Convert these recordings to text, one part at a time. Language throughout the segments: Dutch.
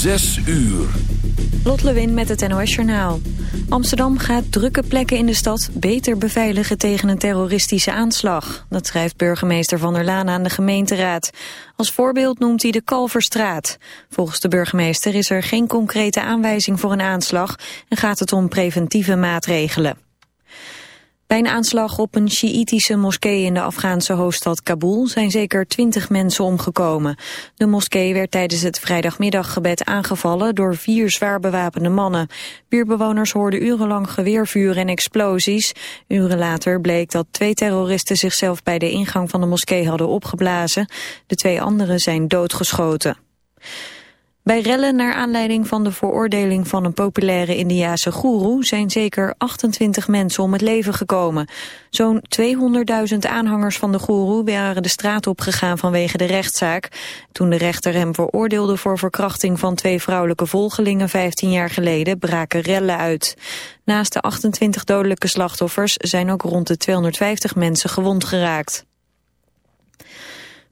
Zes uur. Lot Lewin met het NOS Journaal. Amsterdam gaat drukke plekken in de stad beter beveiligen tegen een terroristische aanslag. Dat schrijft burgemeester Van der Laan aan de gemeenteraad. Als voorbeeld noemt hij de Kalverstraat. Volgens de burgemeester is er geen concrete aanwijzing voor een aanslag... en gaat het om preventieve maatregelen. Bij een aanslag op een Sjiïtische moskee in de Afghaanse hoofdstad Kabul zijn zeker twintig mensen omgekomen. De moskee werd tijdens het vrijdagmiddaggebed aangevallen door vier zwaar bewapende mannen. Buurbewoners hoorden urenlang geweervuur en explosies. Uren later bleek dat twee terroristen zichzelf bij de ingang van de moskee hadden opgeblazen. De twee anderen zijn doodgeschoten. Bij rellen naar aanleiding van de veroordeling van een populaire Indiase goeroe zijn zeker 28 mensen om het leven gekomen. Zo'n 200.000 aanhangers van de goeroe waren de straat opgegaan vanwege de rechtszaak. Toen de rechter hem veroordeelde voor verkrachting van twee vrouwelijke volgelingen 15 jaar geleden braken rellen uit. Naast de 28 dodelijke slachtoffers zijn ook rond de 250 mensen gewond geraakt.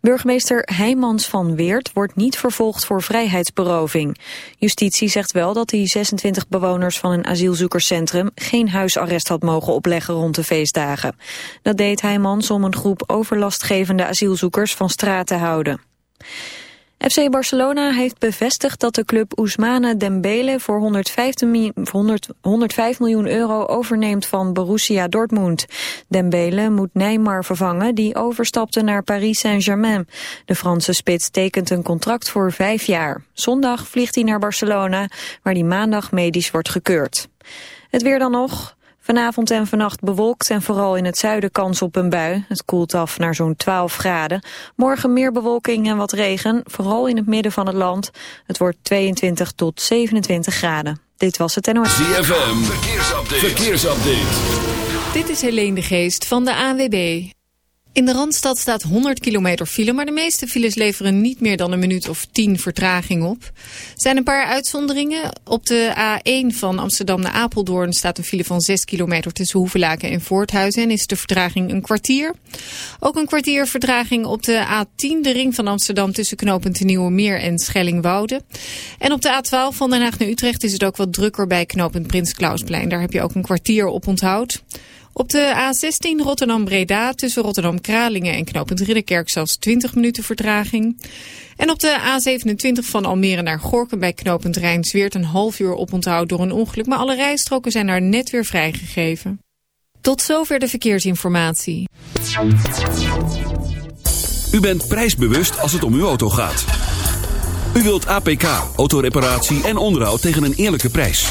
Burgemeester Heijmans van Weert wordt niet vervolgd voor vrijheidsberoving. Justitie zegt wel dat hij 26 bewoners van een asielzoekerscentrum geen huisarrest had mogen opleggen rond de feestdagen. Dat deed Heijmans om een groep overlastgevende asielzoekers van straat te houden. FC Barcelona heeft bevestigd dat de club Ousmane Dembele voor 105 miljoen euro overneemt van Borussia Dortmund. Dembele moet Neymar vervangen, die overstapte naar Paris Saint-Germain. De Franse spits tekent een contract voor vijf jaar. Zondag vliegt hij naar Barcelona, waar hij maandag medisch wordt gekeurd. Het weer dan nog. Vanavond en vannacht bewolkt en vooral in het zuiden kans op een bui. Het koelt af naar zo'n 12 graden. Morgen meer bewolking en wat regen, vooral in het midden van het land. Het wordt 22 tot 27 graden. Dit was het NOS. ZFM, verkeersupdate. verkeersupdate. Dit is Helene de Geest van de ANWB. In de Randstad staat 100 kilometer file, maar de meeste files leveren niet meer dan een minuut of 10 vertraging op. Er zijn een paar uitzonderingen. Op de A1 van Amsterdam naar Apeldoorn staat een file van 6 kilometer tussen Hoevelaken en Voorthuizen en is de vertraging een kwartier. Ook een kwartier vertraging op de A10, de ring van Amsterdam tussen knooppunt Nieuwe Meer en Schellingwoude. En op de A12 van Den Haag naar Utrecht is het ook wat drukker bij knooppunt Prins Klausplein. Daar heb je ook een kwartier op onthoud. Op de A16 Rotterdam-Breda tussen Rotterdam-Kralingen en knooppunt Ridderkerk zelfs 20 minuten vertraging. En op de A27 van Almere naar Gorkum bij knooppunt Rijnsweert een half uur oponthoud door een ongeluk. Maar alle rijstroken zijn daar net weer vrijgegeven. Tot zover de verkeersinformatie. U bent prijsbewust als het om uw auto gaat. U wilt APK, autoreparatie en onderhoud tegen een eerlijke prijs.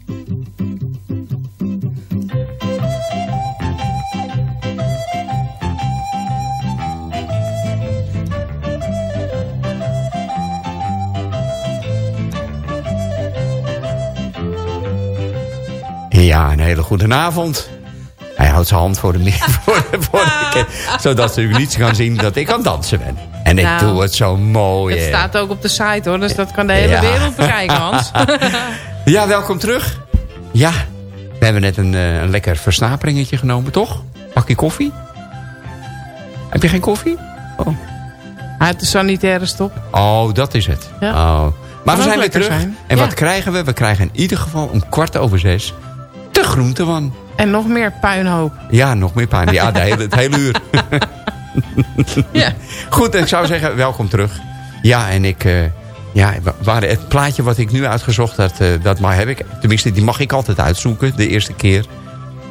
Ja, een hele goede avond. Hij houdt zijn hand voor de, voor de, voor de zodat ze niet gaan zien dat ik aan dansen ben. En ik Nou, doe het zo mooi. Het hè. staat ook op de site hoor, dus dat kan de hele Ja. wereld bekijken, Hans. Ja, welkom terug. Ja, we hebben net een, eh, een lekker versnaperingetje genomen, toch? Pakje koffie? Heb je geen koffie? Oh, Uit de sanitaire stop. oh dat is het. Ja. Oh. Maar we zijn weer lekker terug. zijn. En Ja. wat krijgen we? We krijgen in ieder geval om kwart over zes de groentewan. En nog meer puinhoop. Ja, nog meer pijn. Ja, de hele, het hele uur. Ja. Goed, ik zou zeggen, welkom terug. Ja, en ik... eh, ja, waar het plaatje wat ik nu uitgezocht had, eh, dat maar heb ik. Tenminste, die mag ik altijd uitzoeken, de eerste keer.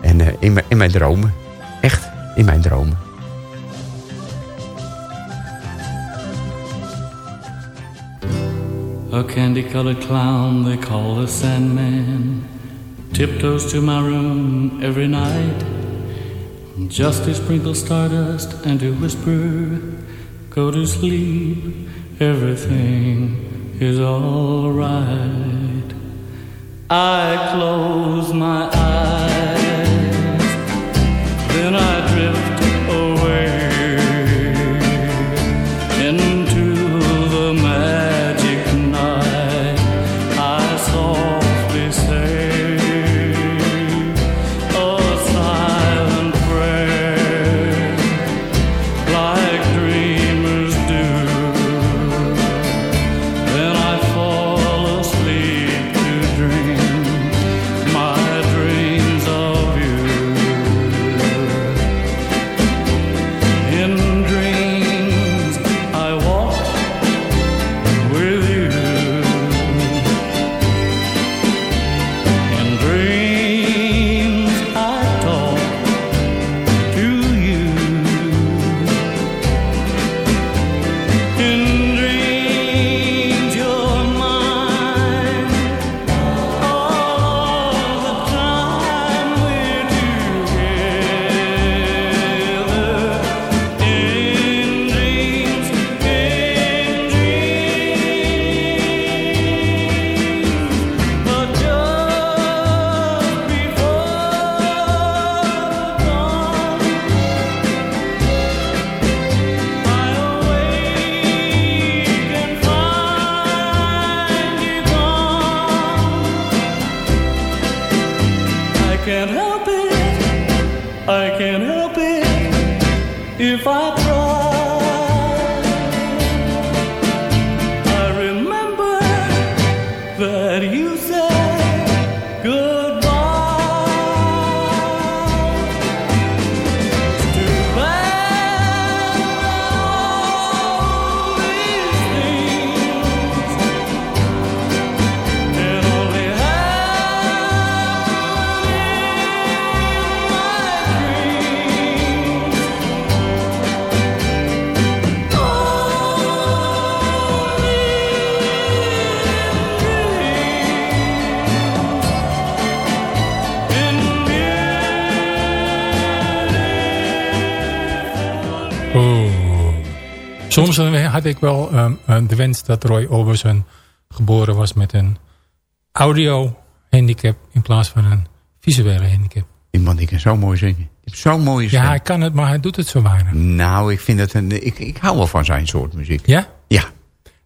En eh, in, mijn- in mijn dromen. Echt, in mijn dromen. A candy colored clown they call the Sandman tiptoes to my room every night just to sprinkle stardust and to whisper, Go to sleep, everything is alright. I close my eyes, Soms had ik wel ehm, eh, de wens dat Roy Orbison geboren was met een audio handicap in plaats van een visuele handicap. Die man die kan zo mooi zingen. Zo'n mooie stem. Ja, hij kan het, maar hij doet het zo weinig. Nou, ik vind het een... Ik, ik hou wel van zijn soort muziek. Ja? Ja.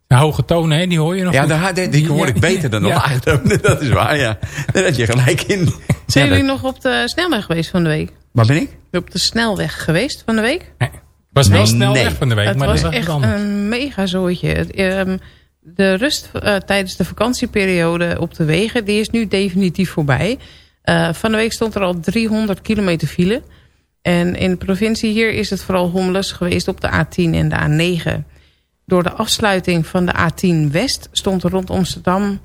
De hoge tonen, hè, die hoor je nog Ja, daar, die, die hoor ik Ja, beter dan de ja. lage Dat is waar, ja. Daar had je gelijk in. Zijn Ja, jullie dat- nog op de snelweg geweest van de week? Waar ben ik? Op de snelweg geweest van de week? Nee. Was wel Nee, snel nee. weg van de week, het maar was dat is echt anders. een mega zooitje. Ehm, de rust eh, tijdens de vakantieperiode op de wegen... die is nu definitief voorbij. Eh, van de week stond er al 300 kilometer file. En in de provincie hier is het vooral hommeles geweest op de A10 en de A9. Door de afsluiting van de A10 West stond er rond Amsterdam...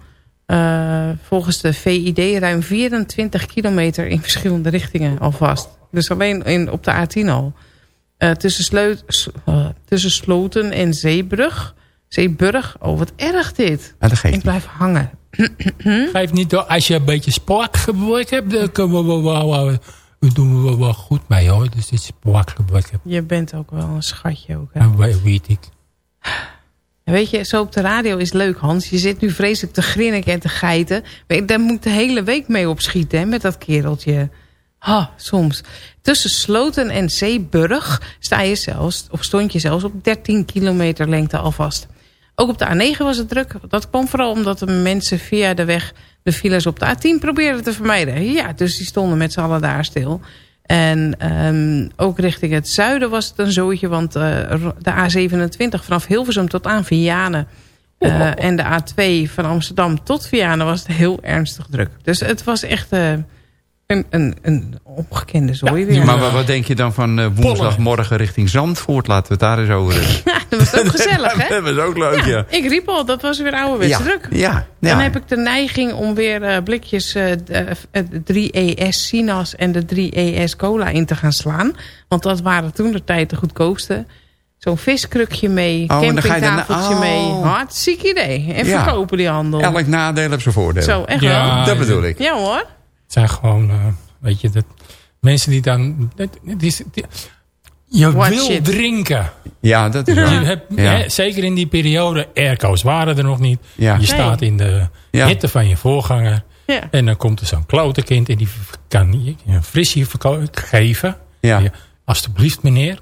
eh, volgens de VID ruim 24 kilometer in verschillende richtingen alvast. Dus alleen in, op de A10 al. Eh, tussen, Sleut, eh, tussen Sloten en Zeebrug. Zeeburg. Oh, wat erg dit. Ah, dat geeft Ik niet. blijf hangen. Geef niet door, als je een beetje spraakgebrek hebt, dan kunnen we wel, wel, wel, we doen we wel, goed mee hoor. Dus dit spraakgebrek heb, Je bent ook wel een schatje ook. Hè? weet- ik. Weet je, zo op de radio is leuk, Hans. Je zit nu vreselijk te grinniken en te geiten. Daar moet ik de hele week mee opschieten, hè, met dat kereltje. Ha, soms. Tussen Sloten en Zeeburg sta je zelfs, of stond je zelfs op 13 kilometer lengte alvast. Ook op de A9 was het druk. Dat kwam vooral omdat de mensen via de weg de files op de A10 probeerden te vermijden. Ja, dus die stonden met z'n allen daar stil. En ehm, ook richting het zuiden was het een zootje. Want eh, de A27 vanaf Hilversum tot aan Vianen... eh, en de A2 van Amsterdam tot Vianen was het heel ernstig druk. Dus het was echt... eh, Een, een, een ongekende zooi weer. Maar wat, wat denk je dan van eh, woensdagmorgen richting Zandvoort? Laten we het daar eens over hebben. Ja, dat was ook gezellig, hè? dat was ook leuk, ja. Ik riep al, dat was weer ouderwets Ja, druk. ja, Dan heb ik de neiging om weer eh, blikjes eh, de, eh, de 3ES Sinas en de 3ES Cola in te gaan slaan. Want dat waren toen de tijd de goedkoopste. Zo'n viskrukje mee, Oh, en dan ga je daarna- campingtafeltje mee. oh. Hartstikke idee. En Ja. verkopen die handel. Elk nadeel heeft zijn voordeel. Zo, echt Ja, wel. Dat bedoel ik. Ja hoor. Het zijn gewoon, eh, weet je, dat, mensen die dan... Dat, het is, die- je wil drinken. Ja, dat is Je hebt, Ja. hè, zeker in die periode, airco's waren er nog niet. Ja. Je Nee. staat in de Ja. hitte van je voorganger. Ja. En dan komt er zo'n klote kind en die kan je een frisje geven. Ja. Je, alsjeblieft meneer.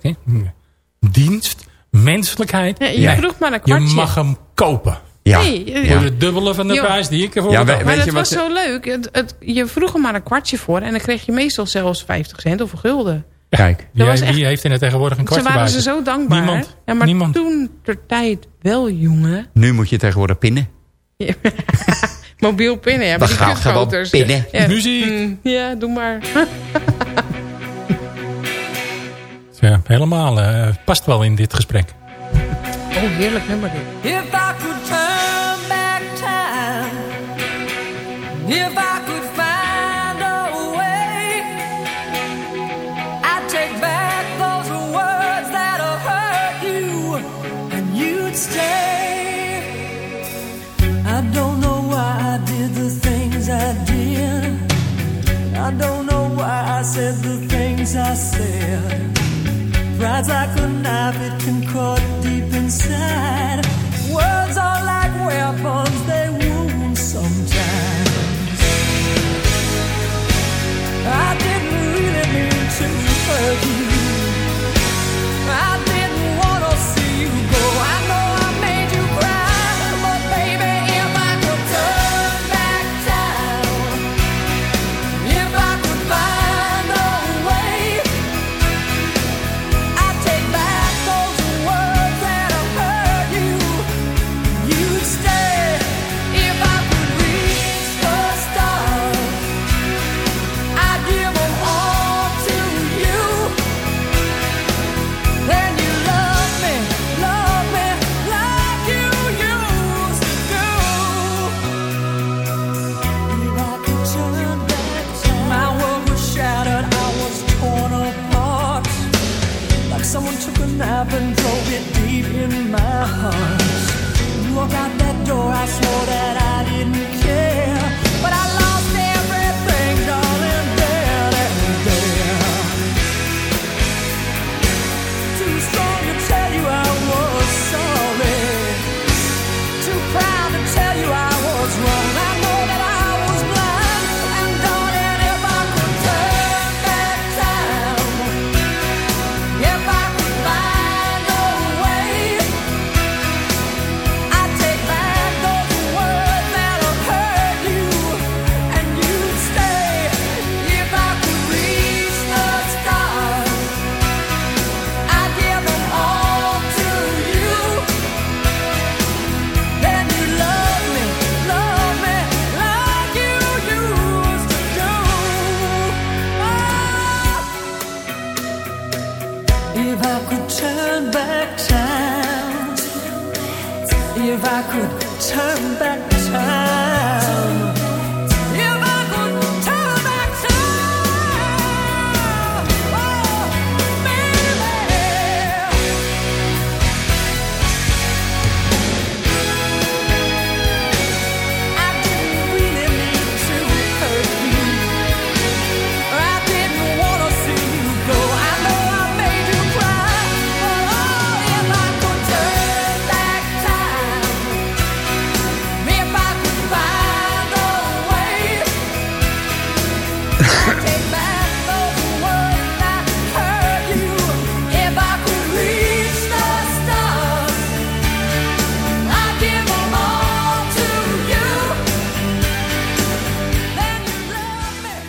Dienst, menselijkheid. Ja, je Ja. vroeg maar een Je mag hem kopen. Ja. Nee, eh, Voor het dubbele van de prijs die ik ervoor Ja, Maar het je was zo leuk. Het, het, je vroeg er maar een kwartje voor. En dan kreeg je meestal zelfs 50 cent of een gulden. Kijk. Wie, was wie echt- heeft er tegenwoordig een Ze kwartje waren bij ze zo dankbaar. Niemand. Ja, maar Niemand. toen ter tijd wel, jongen. Nu moet je tegenwoordig pinnen. Mobiel pinnen, ja. Die gaan gewoon pinnen. Ja. Muziek. Mm, ja, doe maar. Ja, helemaal. eh, past wel in dit gesprek. Oh, heerlijk nummer dit. Deep inside. Words are like weapons, heard you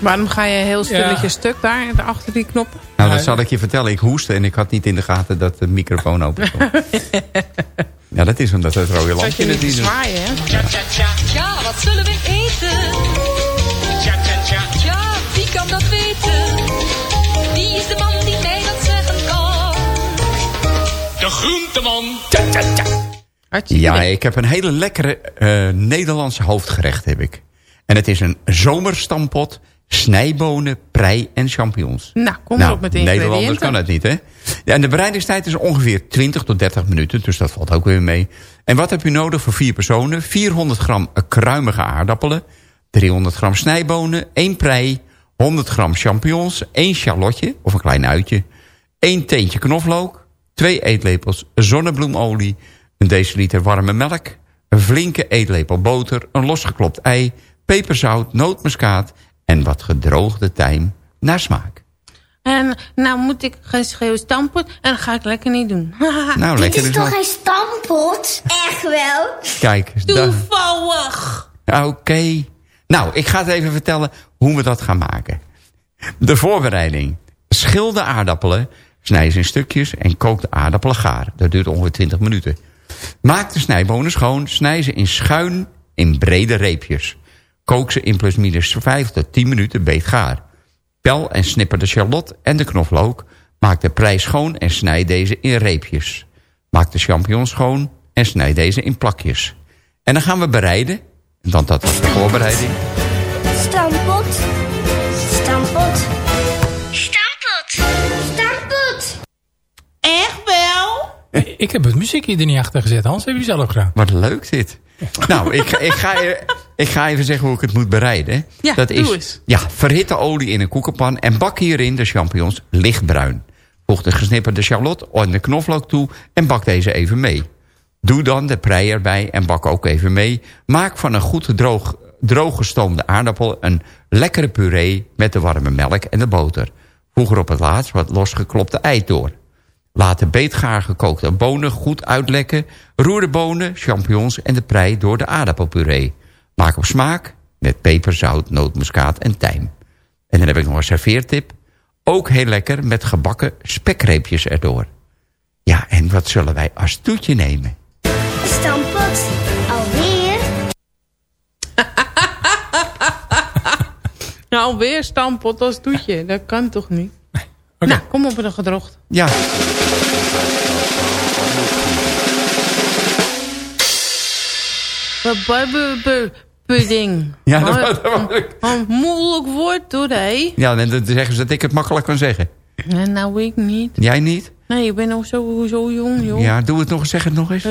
Waarom ga je heel stilletjes stuk daar achter die knop? Nou, dat zal ik je vertellen. Ik hoestte en ik had niet in de gaten dat de microfoon open stond. ja, dat is omdat het rode lampje in het niet is. Ja. wat zullen we eten? Ja, wie kan dat weten? Wie is de man die mij dat zeggen kan? De groenteman. Ja, ik heb een hele lekkere uh, Nederlandse hoofdgerecht, heb ik. En het is een zomerstampot snijbonen, prei en champignons. Nou, kom maar op met de Nederlanders kan het niet, hè? En de bereidingstijd is ongeveer 20 tot 30 minuten, dus dat valt ook weer mee. En wat heb u nodig voor vier personen? 400 gram kruimige aardappelen, 300 gram snijbonen, 1 prei, 100 gram champignons, 1 shallotje of een klein uitje, 1 teentje knoflook, 2 eetlepels zonnebloemolie, een deciliter warme melk, een flinke eetlepel boter, een losgeklopt ei, peperzout, nootmuskaat en wat gedroogde tijm naar smaak. En nou moet ik gaan schreeuwen stampot en dat ga ik lekker niet doen. Nou, lekker Dit is dus toch geen stampot? Echt wel? Kijk, Toevallig. Oké. Nou, ik ga het even vertellen hoe we dat gaan maken. De voorbereiding. Schil de aardappelen, snij ze in stukjes en kook de aardappelen gaar. Dat duurt ongeveer 20 minuten. Maak de snijbonen schoon, snij ze in schuin in brede reepjes. Kook ze in plusminus 5 tot 10 minuten beet gaar. Pel en snipper de shallot en de knoflook. Maak de prei schoon en snij deze in reepjes. Maak de champignons schoon en snij deze in plakjes. En dan gaan we bereiden. Want dat was de voorbereiding. Stampot. Stampot. Stampot. Stampot. Echt wel? Ik heb het muziekje er niet achter gezet. Hans, heb je zelf gedaan. Wat leuk dit. Nou, ik, ga- ik, ga, ik ga even zeggen hoe ik het moet bereiden. Ja, dat doe is, eens. Ja, verhit de olie in een koekenpan en bak hierin de champignons lichtbruin. Voeg de gesnipperde shallot en de knoflook toe en bak deze even mee. Doe dan de prei erbij en bak ook even mee. Maak van een goed droog, droog gestoomde aardappel een lekkere puree met de warme melk en de boter. Voeg er op het laatst wat losgeklopte ei door. Laat de beetgaar gekookte bonen goed uitlekken. Roer de bonen, champignons en de prei door de aardappelpuree. Maak op smaak met peper, zout, nootmuskaat en tijm. En dan heb ik nog een serveertip. Ook heel lekker met gebakken spekreepjes erdoor. Ja, en wat zullen wij als toetje nemen? Stampot. Alweer? Nou, alweer stampot als toetje. Dat kan toch niet? Nou, kom op met een gedrocht. Ja, Pudding. ja dat, dat, dat- Een moeilijk woord hoor, hé. ja dan zeggen ze dat ik het makkelijk kan zeggen. Ja, nou, ik niet. Jij niet? Nee, ik ben nog zo, zo jong, joh. Ja, doe het nog eens. Zeg het nog eens.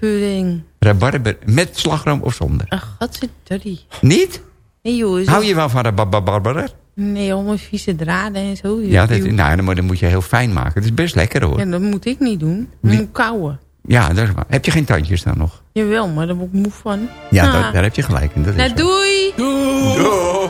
Pudding. Rabarber met slagroom of zonder? Ach, daddy. Niet? Nee, joh. Hou dat- je wel van rabarber? Nee, allemaal vieze draden en zo. Ja, dat, nou, dan moet- dan je heel fijn maken. Het is best lekker hoor. Ja, dat moet ik niet doen. Wie- moet kauwen. Ja, dat is waar. Heb je geen tandjes dan nog? Jawel, maar daar word ik moe van. Ja, Ah. dat- daar heb je gelijk in. Dat is Nou, zo. doei! Doei.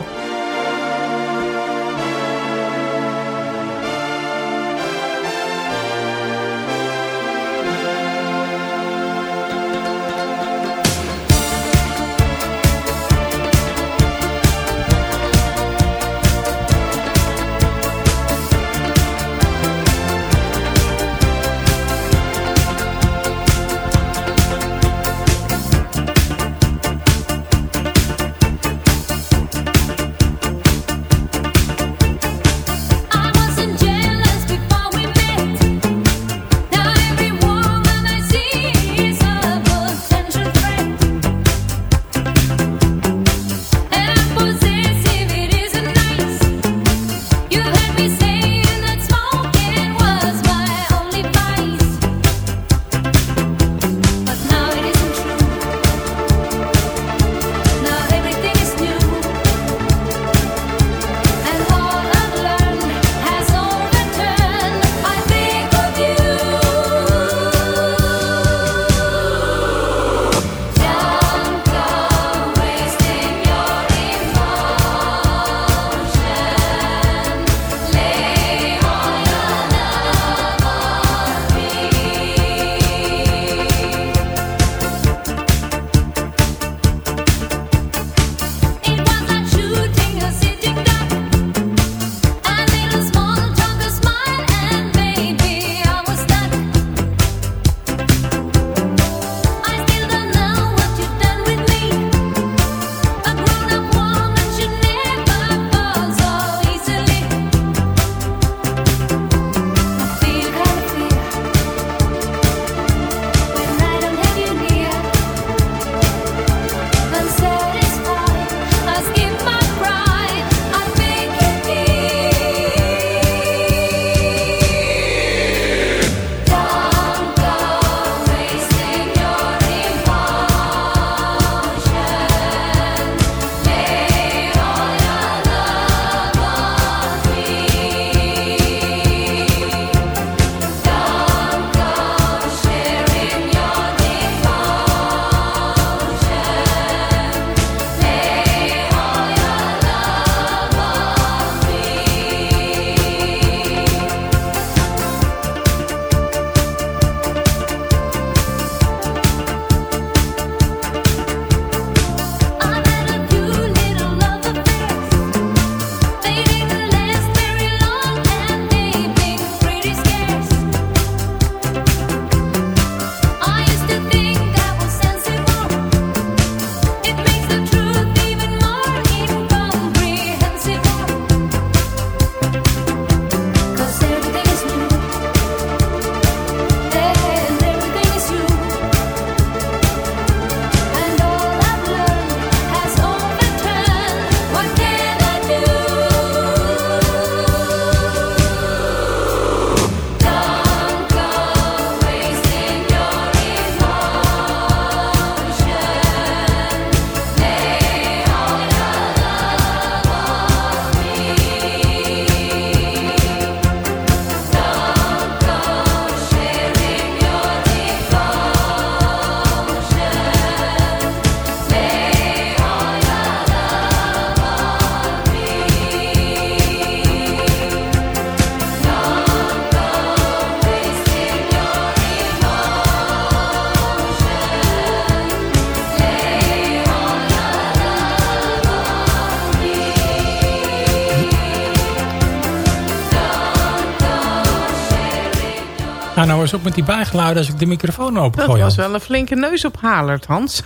Ga nou eens op met die bijgeluiden als ik de microfoon open Dat was wel een flinke neusophaler, Hans.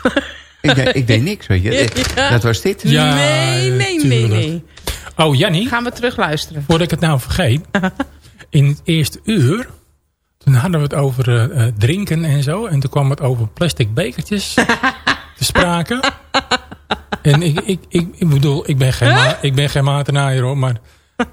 Ik, deed, ik deed niks, weet je. Ja. Dat was dit. Ja, nee, nee, nee, tuurlijk. nee. Oh, Jannie, Gaan we terug luisteren. voordat ik het nou vergeet. In het eerste uur, toen hadden we het over eh, eh, drinken en zo. En toen kwam het over plastic bekertjes te sprake. En ik, ik, ik, ik bedoel, ik ben geen, ma ik ben geen matenaaier hoor, maar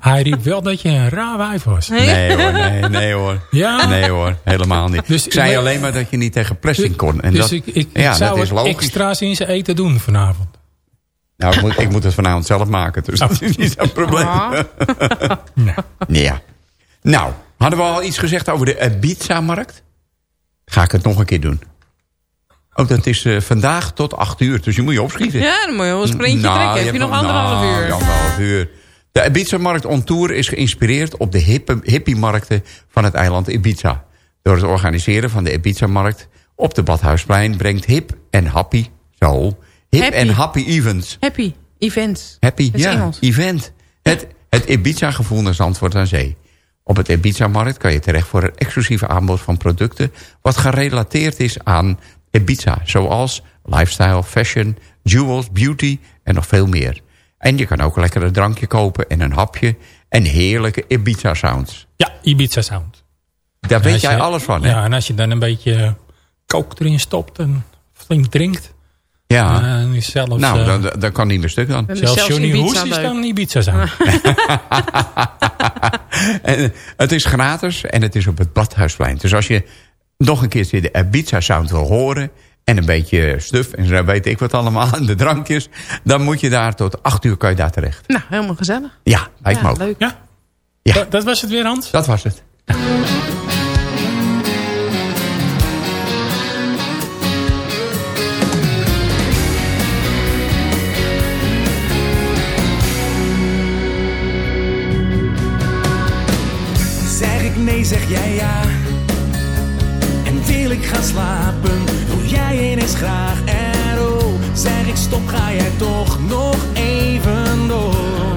hij riep wel dat je een raar wijf was. Nee hoor, nee, nee hoor. Ja? Nee hoor, helemaal niet. Dus ik zei alleen maar dat je niet tegen plastic kon. En dus dat, ik, ik, ja, ik zou dat is het logisch. extra's in zijn eten doen vanavond. Nou, ik moet, ik moet het vanavond zelf maken, dus dat is niet zo'n probleem. Ah. Nee. Ja. Nou, hadden we al iets gezegd over de Ibiza-markt? Ga ik het nog een keer doen. Oh, dat is eh, vandaag tot 8 uur, dus je moet je opschieten. Ja, dan moet je wel een sprintje Nou, trekken. Heb je nog anderhalf nou, uur? ja, anderhalf uur. De Ibiza-markt on tour is geïnspireerd op de hippe, hippie-markten van het eiland Ibiza. Door het organiseren van de Ibiza-markt op de Badhuisplein brengt hip en happy, zo, hip Happy. en happy events. Happy. Events. Happy, ja, Engels. event. Het, het Ibiza-gevoel naar Zandvoort aan Zee. Op het Ibiza-markt kan je terecht voor een exclusieve aanbod van producten... wat gerelateerd is aan Ibiza, zoals lifestyle, fashion, jewels, beauty en nog veel meer. En je kan ook een lekker een drankje kopen en een hapje en heerlijke Ibiza-sounds. Ja, Ibiza Sound. Daar En weet jij je- alles van, hè? Ja, en als je dan een beetje kook erin stopt en flink drinkt... Ja. is zelfs, nou, eh, dan, dan kan niet meer stuk dan. Zelfs zelfs Johnny Ibiza Hoes is dan Ibiza Sound. En, eh, het is gratis en het is op het Badhuisplein. Dus als je nog een keertje de Ibiza sound wil horen... en een beetje stuf en zo weet ik wat allemaal aan de drankjes... dan moet je daar tot acht uur kan je daar terecht. Nou, helemaal gezellig. Ja, lijkt me Ja, ook. leuk. Ja? Ja. Dat, dat was het weer, Hans? Dat was het. Zeg ik nee, zeg jij ja. En wil ik gaan slapen, jij ineens graag en oh. Zeg ik stop, ga jij toch nog even door.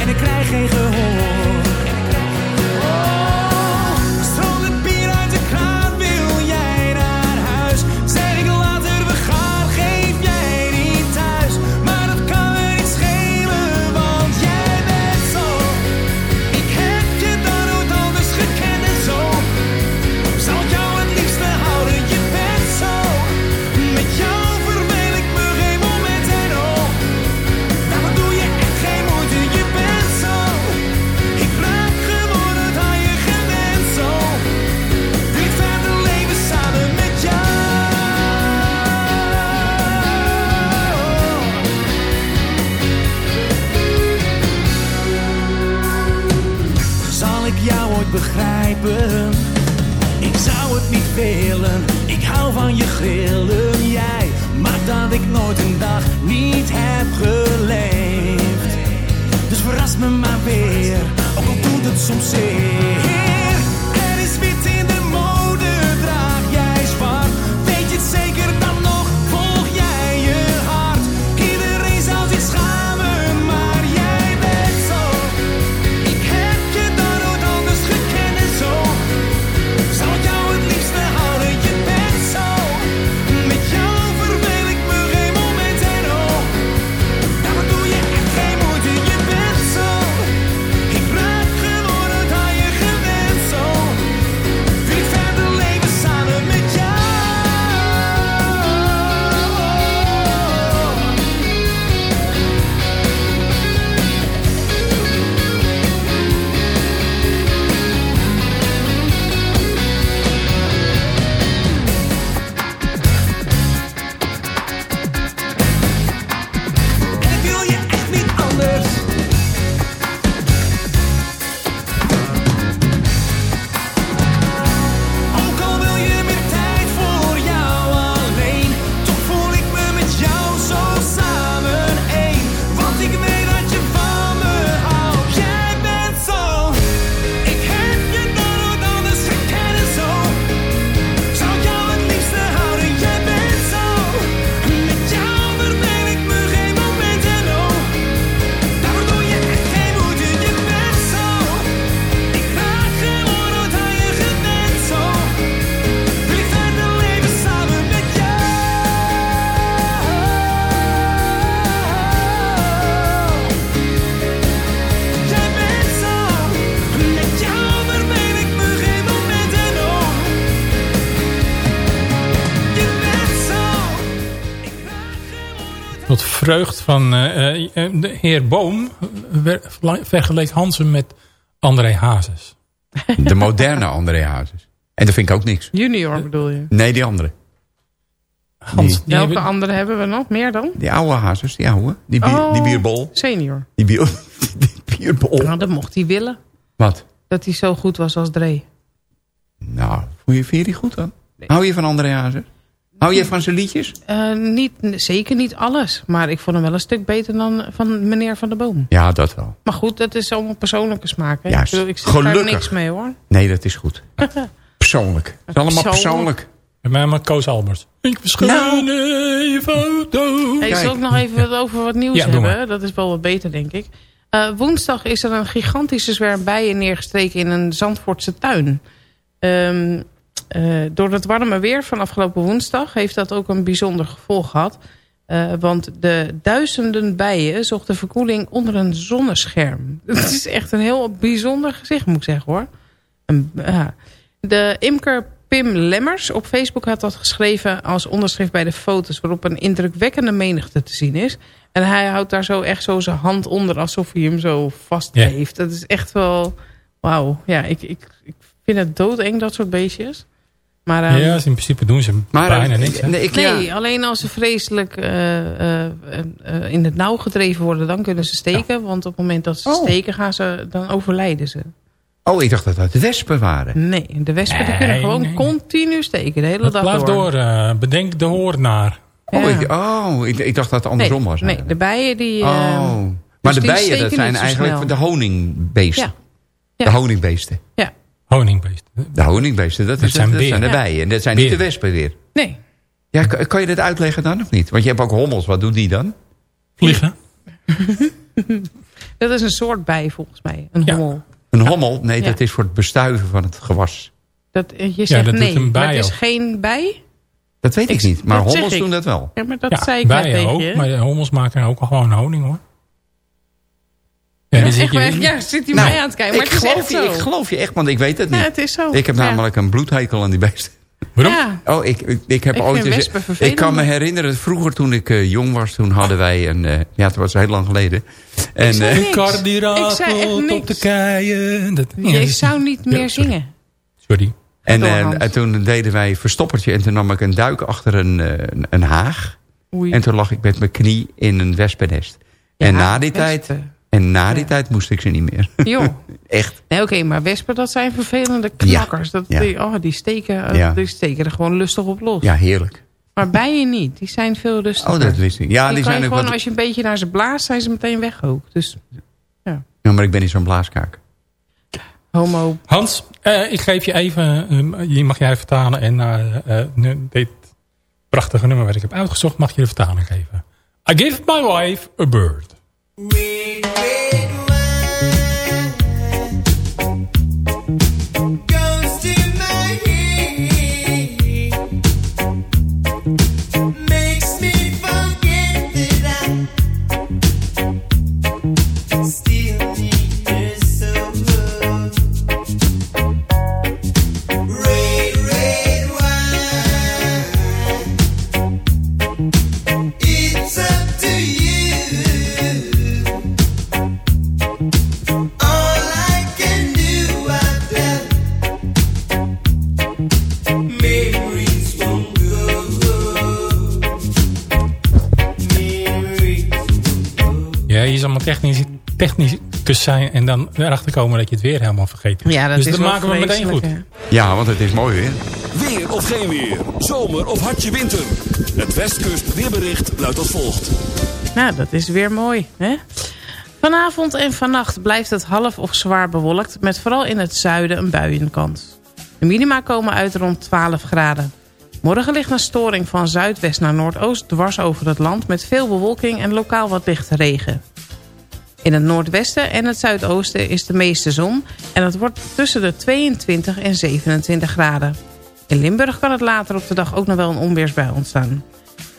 En ik krijg geen gehoor. Ik hou van je grillen. Jij maakt dat ik nooit een dag niet heb geleefd. Dus verras me maar weer, ook al doet het soms zeer. Vreugd van eh, eh, de heer Boom... vergeleek Hansen met André Hazes. De moderne André Hazes. En dat vind ik ook niks. Junior bedoel je? Nee, die andere. Hans, Die- die Welke hebben- andere hebben we nog? Meer dan? Die oude Hazes, die oude. Die, bier, Oh. die bierbol. Senior. Die, bier, die bierbol. Nou, dat mocht hij willen. Wat? Dat hij zo goed was als Dre. Nou, vond je, vind je die goed dan? Hou je van André Hazes? Hou je van zijn liedjes? Eh, niet, zeker niet alles. Maar ik vond hem wel een stuk beter dan van meneer Van der Boom. Ja, dat wel. Maar goed, dat is allemaal persoonlijke smaak. Hè? Juist. Ik, bedoel, ik daar niks mee hoor. Nee, dat is goed. Persoonlijk. Het is allemaal Persoonlijk. Bij mij maar Koos Albers. Ik verschijn een foto. Hey, zal ik nog even wat over wat nieuws Ja, hebben? Dat is wel wat beter, denk ik. Eh, woensdag is er een gigantische zwerm bijen neergestreken in een Zandvoortse tuin. Ehm, eh, door het warme weer van afgelopen woensdag heeft dat ook een bijzonder gevolg gehad. Eh, want de duizenden bijen zochten verkoeling onder een zonnescherm. Het is echt een heel bijzonder gezicht, moet ik zeggen hoor. Een-. De imker Pim Lemmers op Facebook had dat geschreven als onderschrift bij de foto's... waarop een indrukwekkende menigte te zien is. En hij houdt daar zo echt zo zijn hand onder alsof hij hem zo vast Ja. heeft. Dat is echt wel... Wauw, ja, ik, ik, ik vind het doodeng, dat soort beestjes. Maar, ehm, Ja, in principe doen ze Maar, bijna eh, niks. hè. Nee, ik, Nee, ja. alleen als ze vreselijk eh, eh, in het nauw gedreven worden, dan kunnen ze steken. Want op het moment dat ze Oh. steken, gaan ze, dan overlijden ze. Oh, ik dacht dat dat wespen waren. Nee, de wespen die kunnen gewoon nee. continu steken, de hele Dat dag Blijf door. door. eh, bedenk de hoornaar. Oh, ik, oh ik, ik dacht dat het andersom nee, was. Nee, de bijen die... eh, oh. Maar de die bijen, dat zijn eigenlijk snel. de honingbeesten. Ja. Ja. De honingbeesten. ja, Honingbeest. De honingbeesten, dat, Dat is, zijn dat zijn de bijen. En dat zijn niet de wespen weer. nee. Ja, kan, kan je dat uitleggen dan of niet? Want je hebt ook hommels, wat doen die dan? Vliegen. Dat is een soort bij volgens mij. Een Ja. hommel. Een hommel? Nee, Ja. dat is voor het bestuiven van het gewas. Dat, eh, je zegt nee, maar het is geen bij. Dat weet ik, Ik- niet. Maar hommels doen dat wel. Ja, maar dat Ja, zei ik net bijen ook. Maar de hommels maken ook gewoon honing hoor. Ja, zit Echt je- waar? Ja, zit hij Nou, mij aan het kijken. Maar ik, het is geloof echt je, zo. ik geloof je echt, want ik weet het niet. Ja, het is zo. Ik heb Ja. namelijk een bloedhekel aan die beesten. Waarom? Ja. Oh, ik, ik, ik heb Ik ooit eens-. Ik kan me herinneren, vroeger toen ik eh, jong was, toen hadden wij een... eh, ja, het was heel lang geleden. En, eh, Ik zei echt ratelt op de keien. Dat, ja, dat- zou niet Ja, meer sorry. zingen. Sorry. en, eh, en toen deden wij verstoppertje en toen nam ik een duik achter een, eh, een, een haag. Oei. En toen lag ik met mijn knie in een wespennest. en na die tijd. En na die Ja. tijd moest ik ze niet meer. Joh. Echt. Nee, oké, maar wespen, dat zijn vervelende knakkers. Dat, Ja. Die, oh, die, steken, eh, Ja. die steken er gewoon lustig op los. Ja, heerlijk. Maar bijen niet. Die zijn veel rustiger. Oh, dat wist ik. Ja, die, zijn ook gewoon, wat... als je een beetje naar ze blaast, zijn ze meteen weg ook. Dus Ja, maar ik ben niet zo'n blaaskaak. homo. Hans, eh, ik geef je even, eh, je mag jij vertalen en naar eh, nu- dit prachtige nummer wat ik heb uitgezocht, mag je de vertaling geven. I give my wife a bird. Wait, wait. Zal maar technisch, technicus zijn en dan erachter komen dat je het weer helemaal vergeet. Ja, dat dus is dat maken we meteen goed. hè. Ja, want het is mooi weer. Weer of geen weer. Zomer of hartje winter. Het Westkust weerbericht luidt als volgt. Nou, dat is weer mooi. Hè? Vanavond en vannacht blijft het half of zwaar bewolkt... met vooral in het zuiden een buienkans. De minima komen uit rond 12 graden. Morgen ligt een storing van zuidwest naar noordoost dwars over het land... met veel bewolking en lokaal wat lichte regen. In het noordwesten en het zuidoosten is de meeste zon... en het wordt tussen de 22 en 27 graden. In Limburg kan het later op de dag ook nog wel een onweersbui ontstaan.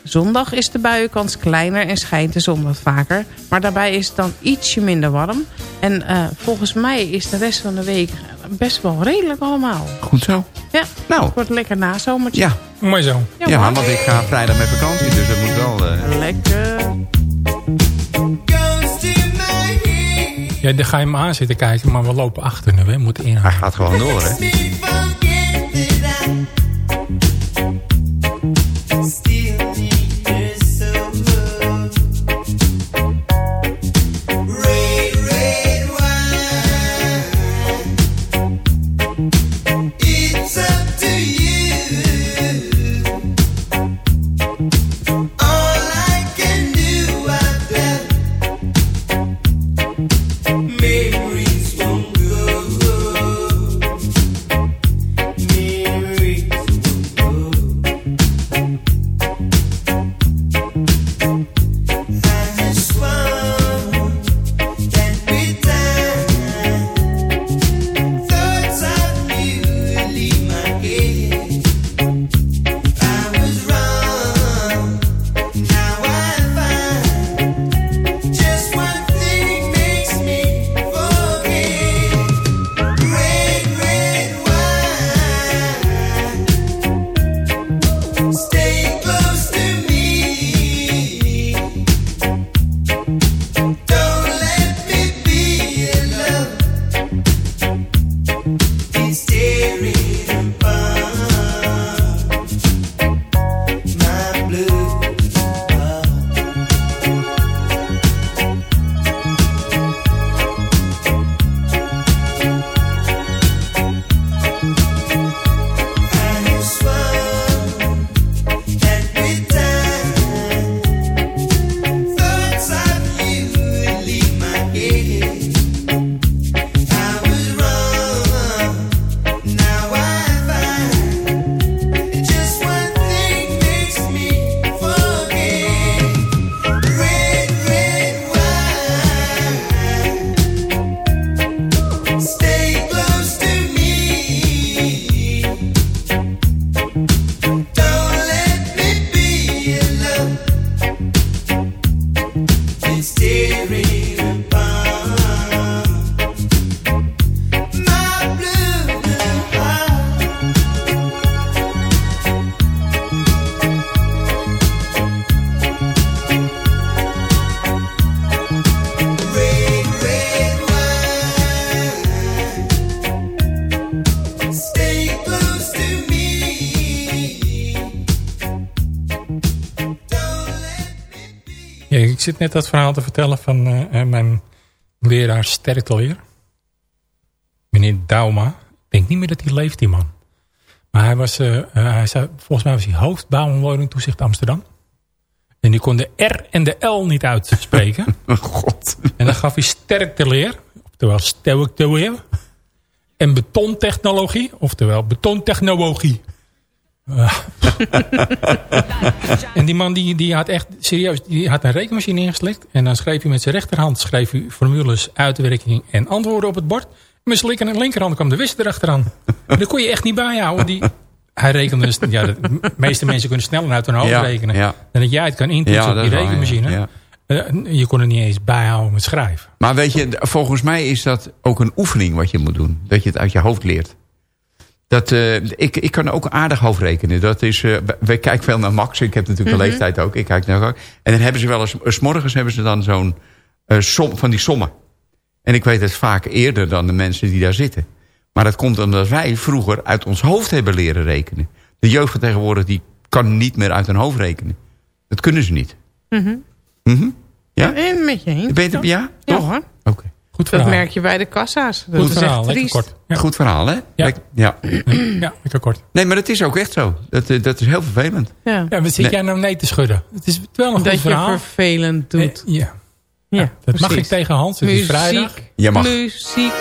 Zondag is de buienkans kleiner en schijnt de zon wat vaker. Maar daarbij is het dan ietsje minder warm. En eh, volgens mij is de rest van de week best wel redelijk allemaal. Goed zo. Ja, Nou, het wordt lekker na zomertje. ja. Mooi zo. Ja, want ik ga vrijdag met vakantie, dus dat moet wel... eh, Lekker. Ja, daar ga je hem aan zitten kijken, maar we lopen achter nu. We moeten hij inhalen. gaat gewoon door, hè. Zit net dat verhaal te vertellen van eh, eh, mijn leraar sterkleer. Meneer Dauma. Ik denk niet meer dat hij leeft, die man. Maar hij was, eh, hij zei, volgens mij was hij hoofdbouw en woningtoezicht Amsterdam. En die kon de R en de L niet uitspreken. Oh, god. En dan gaf hij sterkteler, oftewel sterkteler. En betontechnologie, oftewel betontechnologie. Ah. en die man die, die had echt serieus, die had een rekenmachine ingeslikt. En dan schreef hij met zijn rechterhand schreef hij formules, uitwerking en antwoorden op het bord. En met zijn linker- linkerhand kwam de wisser erachteraan. En dat kon je echt niet bijhouden. Die, hij rekende, dus- ja, de meeste mensen kunnen sneller uit hun hoofd Ja, rekenen. ja. Dan dat jij het kan intoetsen Ja, op die rekenmachine. Eh, je kon het niet eens bijhouden met schrijven. Maar weet je, volgens mij is dat ook een oefening wat je moet doen. Dat je het uit je hoofd leert. Dat, eh, ik, ik kan ook aardig hoofdrekenen. Dat is, eh, wij kijken veel naar Max. Ik heb natuurlijk Mhm. een leeftijd ook. Ik kijk naar. En dan hebben ze wel eens, eh, 's morgens hebben ze dan zo'n som van die sommen. En ik weet het vaak eerder dan de mensen die daar zitten. Maar dat komt omdat wij vroeger uit ons hoofd hebben leren rekenen. De jeugd van tegenwoordig die kan niet meer uit hun hoofd rekenen. Dat kunnen ze niet. Mhm. Mhm. Ja? En met je heen. Ja? Ja Toch? hoor. Goed Dat verhaal. merk je bij de kassa's. Dat Goed is verhaal, echt lekker kort. Ja. Goed verhaal, hè? Ja. Lek- ja. ja, lekker kort. Nee, maar het is ook echt zo. Dat, eh, dat is heel vervelend. Ja. Ja, wat zit Nee. jij nou nee te schudden? Het is wel een goed Dat je verhaal. vervelend doet. Eh, ja. ja, dat mag ik precies. tegen Hans. Het is vrijdag. Muziek. Je mag. Muziek.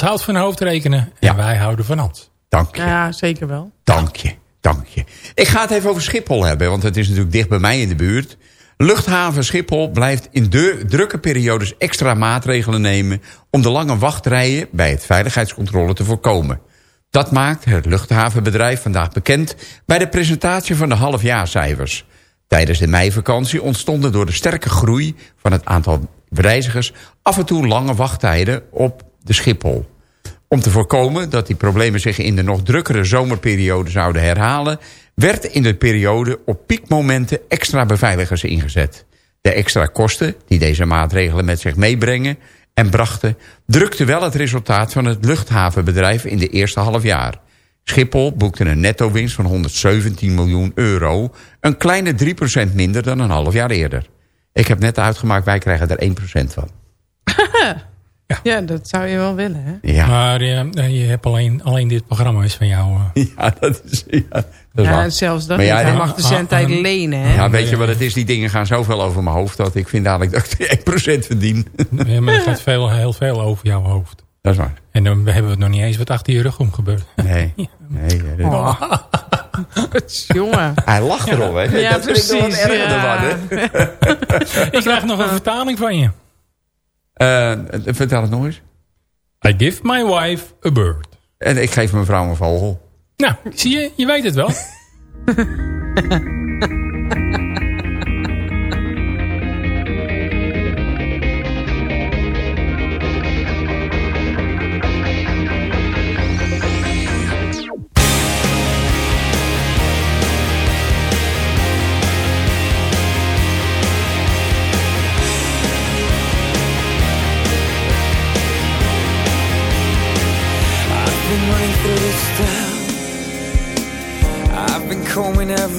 Hans houdt van hoofdrekenen en wij houden van Hans. Dank je. Ja, zeker wel. Dank je, dank je. Ik ga het even over Schiphol hebben, want het is natuurlijk dicht bij mij in de buurt. Luchthaven Schiphol blijft in de drukke periodes extra maatregelen nemen... om de lange wachtrijen bij het veiligheidscontrole te voorkomen. Dat maakt het luchthavenbedrijf vandaag bekend... bij de presentatie van de halfjaarcijfers. Tijdens de meivakantie ontstonden door de sterke groei... van het aantal reizigers af en toe lange wachttijden op de Schiphol. Om te voorkomen dat die problemen zich in de nog drukkere zomerperiode zouden herhalen... werd in de periode op piekmomenten extra beveiligers ingezet. De extra kosten die deze maatregelen met zich meebrengen en brachten... drukte wel het resultaat van het luchthavenbedrijf in de eerste half jaar. Schiphol boekte een netto-winst van 117 miljoen euro... een kleine 3% minder dan een half jaar eerder. Ik heb net uitgemaakt, wij krijgen er 1% van. Ja, dat zou je wel willen, hè? Ja, Maar eh, je hebt alleen, alleen dit programma is van jou. eh. ja dat is... Ja, dat is Ja, en zelfs dat Maar ja. Hij mag de zendtijd ah, ah, lenen, hè? Ja, weet je wat het is? Die dingen gaan zoveel over mijn hoofd... dat ik vind dadelijk dat ik 1% verdien. Ja, maar er gaat veel, heel veel over jouw hoofd. dat is waar. En dan hebben we het nog niet eens wat achter je rug om gebeurt. Nee. nee dat- Jongen. Hij lacht erom, hè? Ja, dat vind ik precies, erger ja. dan wat, hè? Ik krijg nog een vertaling van je. Eh, vertel het nog eens. I give my wife a bird. En ik geef mijn vrouw een vogel. Nou, zie je, je weet het wel.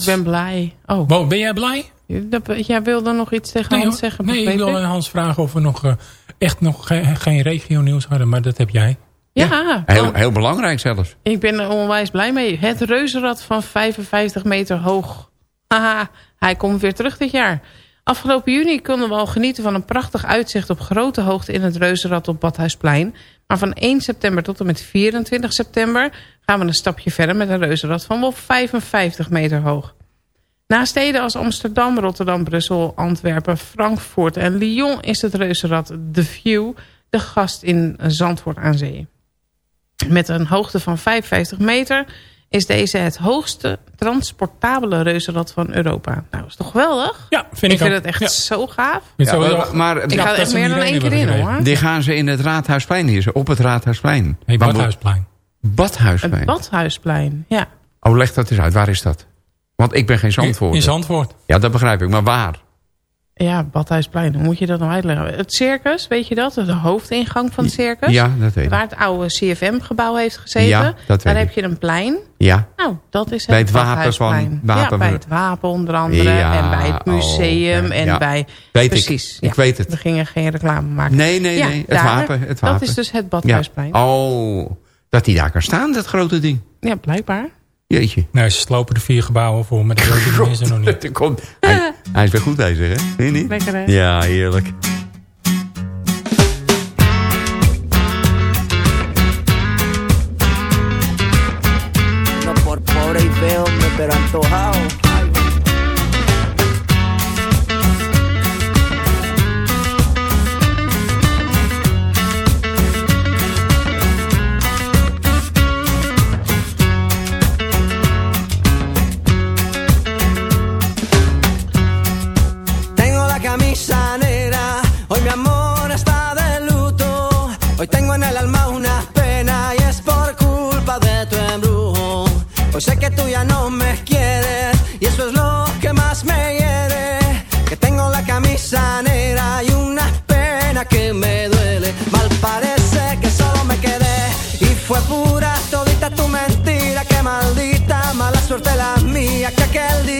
Ik ben blij. Oh, Wow, ben jij blij? dat- jij wilde nog iets tegen Nee, Hans zeggen? nee ik begreep wil aan Hans vragen of we nog eh, echt nog geen, geen regio-nieuws hadden. Maar dat heb jij. Ja, Heel, want heel belangrijk zelfs. ik ben er onwijs blij mee. Het reuzenrad van 55 meter hoog. Haha, hij komt weer terug dit jaar. Afgelopen juni konden we al genieten van een prachtig uitzicht op grote hoogte in het reuzenrad op Badhuisplein. Maar van 1 september tot en met 24 september gaan we een stapje verder met een reuzenrad van wel 55 meter hoog. Na steden als Amsterdam, Rotterdam, Brussel, Antwerpen, Frankfurt en Lyon is het reuzenrad The View de gast in Zandvoort aan Zee. Met een hoogte van 55 meter is deze het hoogste transportabele reuzenrad van Europa. Nou, dat is toch geweldig? Ja, vind ik, ik vind ook. het echt Ja. zo gaaf. Ik vind Ja, maar- maar Ik ga er echt meer dan één keer in hoor. Die gaan ze in het Raadhuisplein hier, op het Raadhuisplein. Nee, Badhuisplein. Badhuisplein. Het Badhuisplein, ja. Oh, leg dat eens uit. Waar is dat? Want ik ben geen Zandvoort. In Zandvoort. Ja, dat begrijp ik. Maar waar? Ja, Badhuisplein, hoe moet je dat nou uitleggen? Het circus, weet je dat? De hoofdingang van het circus. Ja, dat weet ik. Waar het oude CFM-gebouw heeft gezeten. Ja, dat weet Daar ik. heb je een plein. Ja. Nou, dat is het Bij het wapen Badhuisplein. van- wapen ja, bij het wapen onder andere. Ja, en bij het museum. oh, en ja. bij... Weet Precies. ik. Ik weet het. We gingen geen reclame maken. Nee, nee, nee. Het daar. wapen. Het wapen. Dat is dus het. Badhuisplein. Oh, dat die daar kan staan, dat grote ding. Ja, blijkbaar. Jeetje. Nee, ze slopen de vier gebouwen voor, maar dat de mensen nog niet. Er komt, hij, hij is weer goed bezig, hè? Nee, niet? Lekker hè? Ja, heerlijk. No por pobre y feo, me pero antojado. Aquel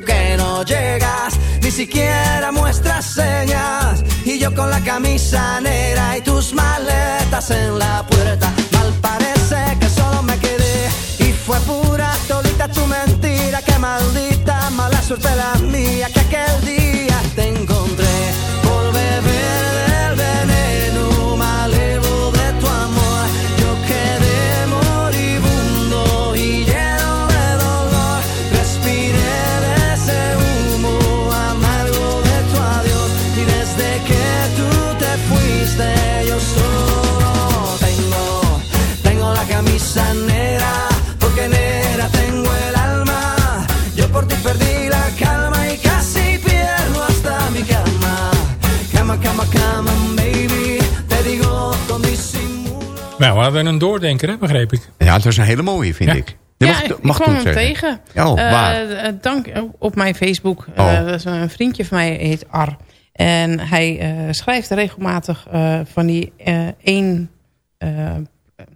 que no llegas, ni siquiera muestras señas. Y yo con la camisa Nou, we hadden een doordenker, hè, begreep ik. Ja, het was een hele mooie, vind Ja. ik. Ja, mag, ik mag kwam hem tegen. Oh, Eh, waar? eh, dank op mijn Facebook. Eh, Oh. dat is een vriendje van mij, heet Ar. En hij eh, schrijft regelmatig eh, van die eh één... eh,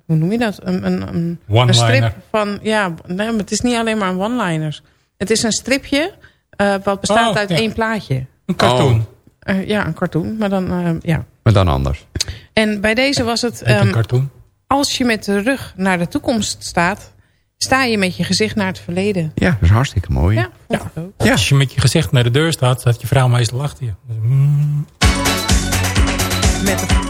hoe noem je dat? Een, een, een, One-liner. een strip van... Ja, nee, het is niet alleen maar one-liners. Het is een stripje eh, wat bestaat Oh, uit ja. één plaatje. Een cartoon. Eh, ja, een cartoon. Maar dan, eh, ja. Maar dan anders. En bij deze was het... Ehm, cartoon. als je met de rug naar de toekomst staat... sta je met je gezicht naar het verleden. Ja, dat is hartstikke mooi. Ja. Ja. Als je met je gezicht naar de deur staat, staat je vrouw meestal achter je. Dus, mm, Met I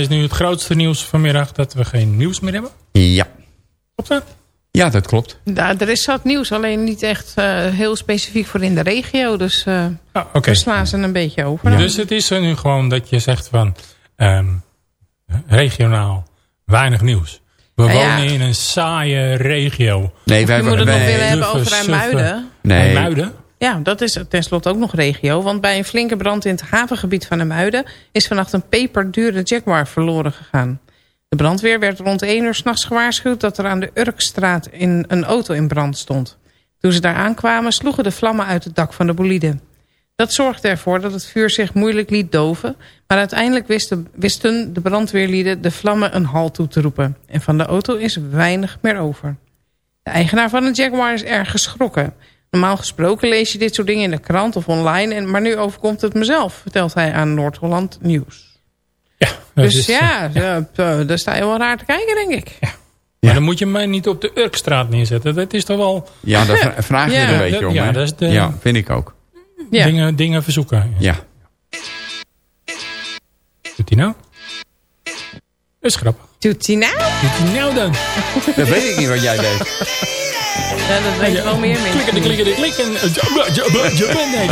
mij is nu het grootste nieuws vanmiddag dat we geen nieuws meer hebben. Ja. Klopt dat? Ja, dat klopt. Nou, er is zat nieuws, alleen niet echt eh, heel specifiek voor in de regio. Dus eh Ah, Oké. we slaan ze een beetje over. Dus het is er nu gewoon dat je zegt van ehm, regionaal weinig nieuws. We Nou ja. wonen in een saaie regio. Nee, wij Je moet het nog willen hebben over. Nee, Muiden? Ja, dat is tenslotte ook nog regio. Want bij een flinke brand in het havengebied van IJmuiden... is vannacht een peperdure Jaguar verloren gegaan. De brandweer werd rond 1 uur s'nachts gewaarschuwd... dat er aan de Urkstraat in een auto in brand stond. Toen ze daar aankwamen sloegen de vlammen uit het dak van de bolide. Dat zorgde ervoor dat het vuur zich moeilijk liet doven... maar uiteindelijk wisten, de brandweerlieden de vlammen een halt toe te roepen. En van de auto is weinig meer over. De eigenaar van een Jaguar is erg geschrokken. Normaal gesproken lees je dit soort dingen in de krant of online... En, maar nu overkomt het mezelf, vertelt hij aan Noord-Holland Nieuws. Ja. Dus is, ja, ja, eh, daar sta je wel raar te kijken, denk ik. Maar dan moet je mij niet op de Urkstraat neerzetten. Dat is toch wel ja, daar vra- vraag je Ja. er een beetje om. Ja, dat is de- ja, vind ik ook. Ja. dingen, dingen verzoeken. Ja. Doet hij nou? Dat is grappig. Doet hij nou? Doet hij nou dan? Dat weet ik niet wat jij deed. Ja, dat weten wel meer mensen. Klikken, klikken, klikken. en, jabba, jabba, jabba, nee,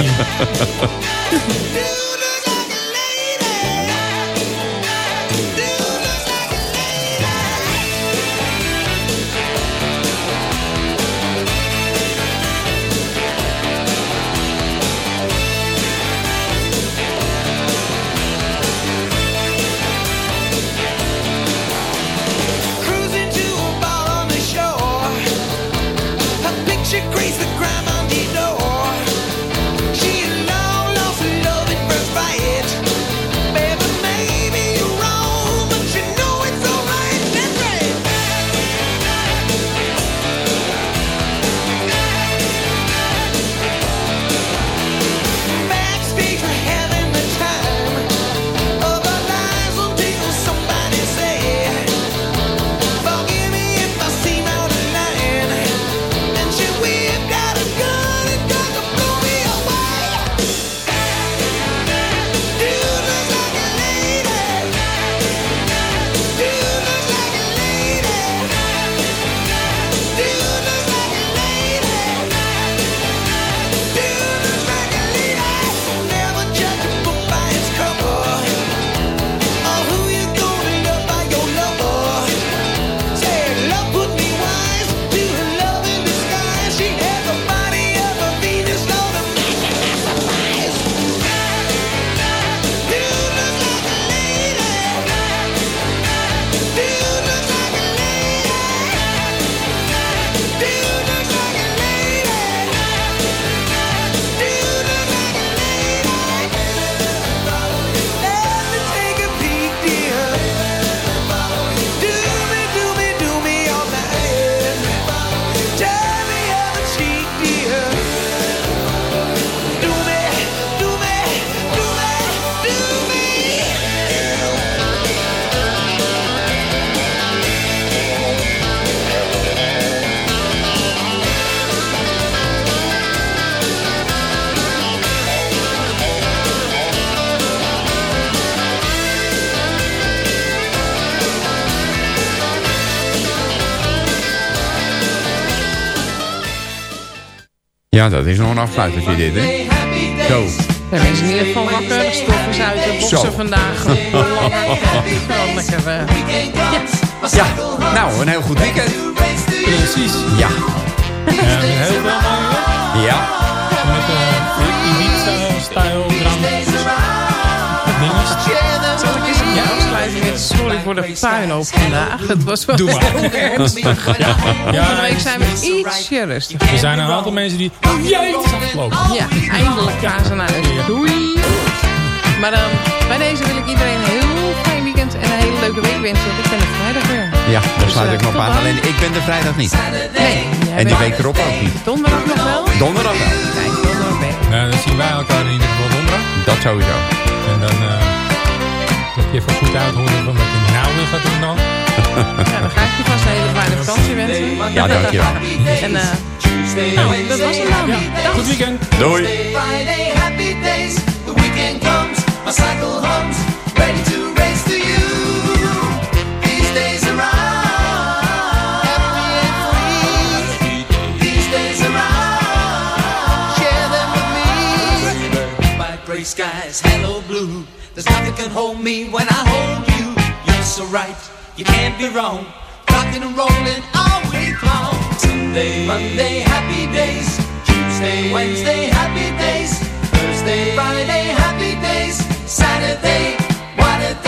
Ja, dat is nog een afsluitertje dit, hè? Zo. Zijn mensen in ieder geval wakker. Stoffen ze uit de boksen Zo. vandaag. Lekker. eh, Ja, nou, een heel goed weekend. Precies. Ja. Ja, heel veel mooie. Ja. Met de Ibiza-stijl drum. Ik een afsluiting met sorry voor de puinhoop vandaag. Het was wel Doe maar. heel ernstig. Ja, Volgende week zijn we ietsje rustiger. Er zijn een aantal mensen die... Jee, het is afgelopen. Ja, eindelijk gaan ze naar huis. Doei. Maar dan, bij deze wil ik iedereen een heel fijn weekend en een hele leuke week wensen. Ik ben er vrijdag weer. Ja, daar sluit ik eh, nog tot aan. dan. Alleen ik ben de vrijdag niet. Nee. En die week erop ook niet. Donderdag nog wel? Donderdag wel. Kijk, donderdag ik. Nou, dan zien wij elkaar in ieder geval donderdag. Dat sowieso. En dan... eh dat je even goed uithoorde van wat je nou weer gaat doen dan. Ja, dan ga ik je vast een hele fijne vakantie wensen. Ja, dankjewel. En uh, nou, dat was het dan. Ja. Goed weekend. Doei. Hello, days. The weekend comes, my cycle hums, ready to race to you. can hold me when I hold you. You're so right, you can't be wrong. Rocking and rolling all week long. Sunday, Monday, happy days. Tuesday, Wednesday, happy days. Thursday, Friday, happy days. Saturday, what a day.